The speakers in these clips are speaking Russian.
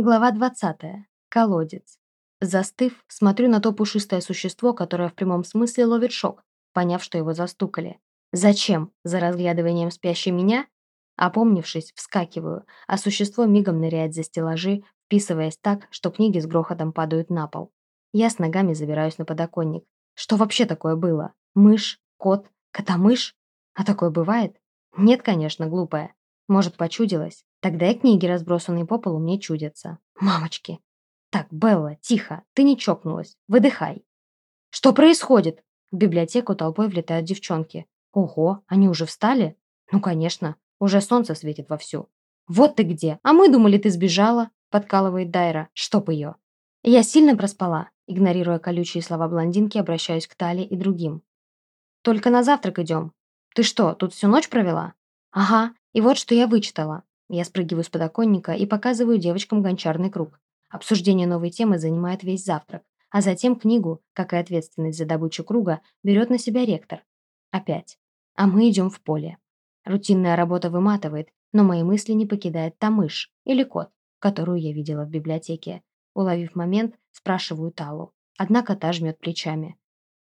Глава 20. Колодец. Застыв, смотрю на то пушистое существо, которое в прямом смысле ловит шок, поняв, что его застукали. Зачем? За разглядыванием спящей меня? Опомнившись, вскакиваю, а существо мигом ныряет за стеллажи, вписываясь так, что книги с грохотом падают на пол. Я с ногами забираюсь на подоконник. Что вообще такое было? Мышь? Кот? Котомыш? А такое бывает? Нет, конечно, глупая. Может, почудилось? Тогда и книги, разбросанные по полу, мне чудятся. Мамочки. Так, Белла, тихо, ты не чокнулась. Выдыхай. Что происходит? В библиотеку толпой влетают девчонки. Ого, они уже встали? Ну, конечно, уже солнце светит вовсю. Вот ты где, а мы думали, ты сбежала, подкалывает Дайра. Чтоб ее. Я сильно проспала. Игнорируя колючие слова блондинки, обращаюсь к Тали и другим. Только на завтрак идем. Ты что, тут всю ночь провела? Ага, и вот что я вычитала. Я спрыгиваю с подоконника и показываю девочкам гончарный круг. Обсуждение новой темы занимает весь завтрак, а затем книгу, как и ответственность за добычу круга, берет на себя ректор. Опять. А мы идем в поле. Рутинная работа выматывает, но мои мысли не покидает та мышь или кот, которую я видела в библиотеке. Уловив момент, спрашиваю Талу. Однако та жмет плечами.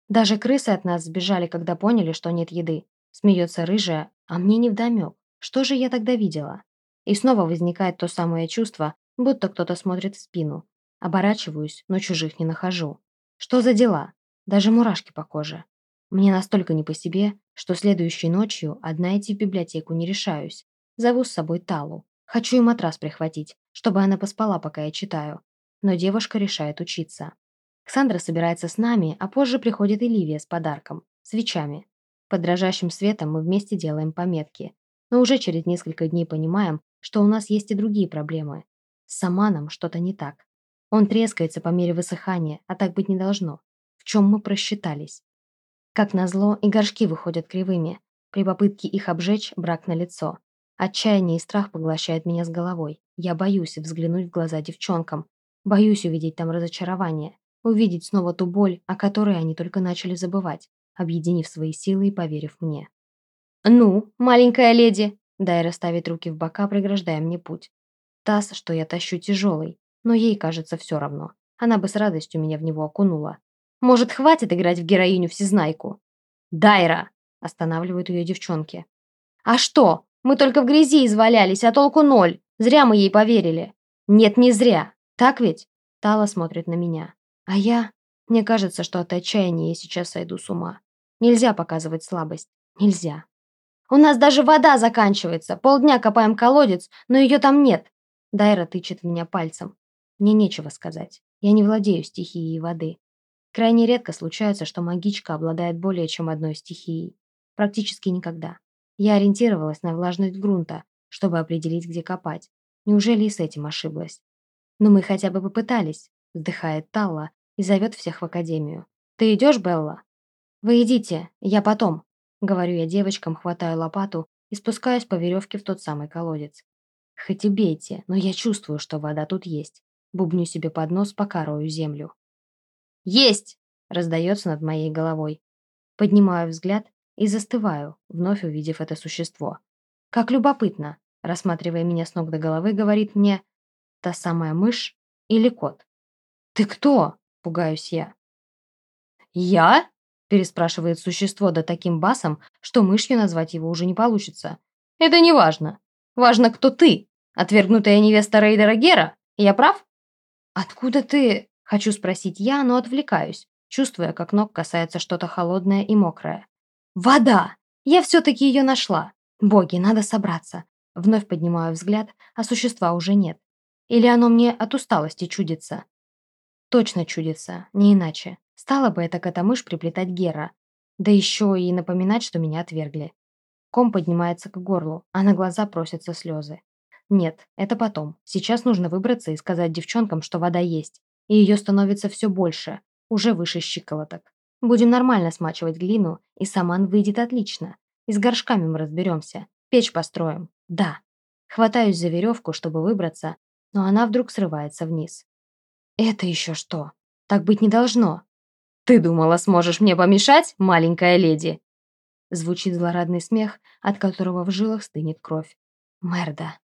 Даже крысы от нас сбежали, когда поняли, что нет еды. Смеется рыжая, а мне невдомек. Что же я тогда видела? И снова возникает то самое чувство, будто кто-то смотрит в спину. Оборачиваюсь, но чужих не нахожу. Что за дела? Даже мурашки по коже. Мне настолько не по себе, что следующей ночью одна идти в библиотеку не решаюсь. Зову с собой Талу. Хочу и матрас прихватить, чтобы она поспала, пока я читаю. Но девушка решает учиться. Ксандра собирается с нами, а позже приходит и Ливия с подарком – свечами. Под дрожащим светом мы вместе делаем пометки. Но уже через несколько дней понимаем, что у нас есть и другие проблемы. С Саманом что-то не так. Он трескается по мере высыхания, а так быть не должно. В чем мы просчитались? Как назло, и горшки выходят кривыми. При попытке их обжечь брак на лицо. Отчаяние и страх поглощают меня с головой. Я боюсь взглянуть в глаза девчонкам. Боюсь увидеть там разочарование. Увидеть снова ту боль, о которой они только начали забывать, объединив свои силы и поверив мне. «Ну, маленькая леди!» Дайра ставит руки в бока, преграждая мне путь. Таз, что я тащу, тяжелый, но ей кажется все равно. Она бы с радостью меня в него окунула. Может, хватит играть в героиню-всезнайку? Дайра! Останавливают ее девчонки. А что? Мы только в грязи извалялись, а толку ноль. Зря мы ей поверили. Нет, не зря. Так ведь? Тала смотрит на меня. А я... Мне кажется, что от отчаяния я сейчас сойду с ума. Нельзя показывать слабость. Нельзя. У нас даже вода заканчивается. Полдня копаем колодец, но ее там нет. Дайра тычет в меня пальцем. Мне нечего сказать. Я не владею стихией воды. Крайне редко случается, что магичка обладает более чем одной стихией. Практически никогда. Я ориентировалась на влажность грунта, чтобы определить, где копать. Неужели и с этим ошиблась? Но мы хотя бы попытались, вздыхает Талла и зовет всех в академию. Ты идешь, Белла? Вы идите, я потом. Говорю я девочкам, хватаю лопату и спускаюсь по веревке в тот самый колодец. Хоть и бейте, но я чувствую, что вода тут есть. Бубню себе под нос, пока рою землю. «Есть!» – раздается над моей головой. Поднимаю взгляд и застываю, вновь увидев это существо. Как любопытно, рассматривая меня с ног до головы, говорит мне «Та самая мышь или кот?» «Ты кто?» – пугаюсь я. «Я?» Переспрашивает существо да таким басом, что мышью назвать его уже не получится. «Это не важно. Важно, кто ты. Отвергнутая невеста Рейдера Гера. Я прав?» «Откуда ты?» – хочу спросить я, но отвлекаюсь, чувствуя, как ног касается что-то холодное и мокрое. «Вода! Я все-таки ее нашла. Боги, надо собраться». Вновь поднимаю взгляд, а существа уже нет. Или оно мне от усталости чудится? Точно чудится, не иначе. Стала бы эта котомышь приплетать Гера. Да еще и напоминать, что меня отвергли. Ком поднимается к горлу, а на глаза просятся слезы. Нет, это потом. Сейчас нужно выбраться и сказать девчонкам, что вода есть. И ее становится все больше, уже выше щиколоток. Будем нормально смачивать глину, и саман выйдет отлично. И с горшками мы разберемся. Печь построим. Да. Хватаюсь за веревку, чтобы выбраться, но она вдруг срывается вниз. Это еще что? Так быть не должно. «Ты думала, сможешь мне помешать, маленькая леди?» Звучит злорадный смех, от которого в жилах стынет кровь. Мерда.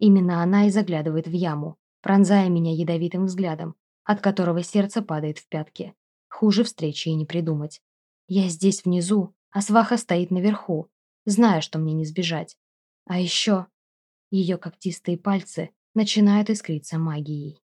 Именно она и заглядывает в яму. пронзая меня ядовитым взглядом, от которого сердце падает в пятки. Хуже встречи и не придумать. Я здесь внизу, а сваха стоит наверху, зная, что мне не сбежать. А еще ее когтистые пальцы начинают искриться магией.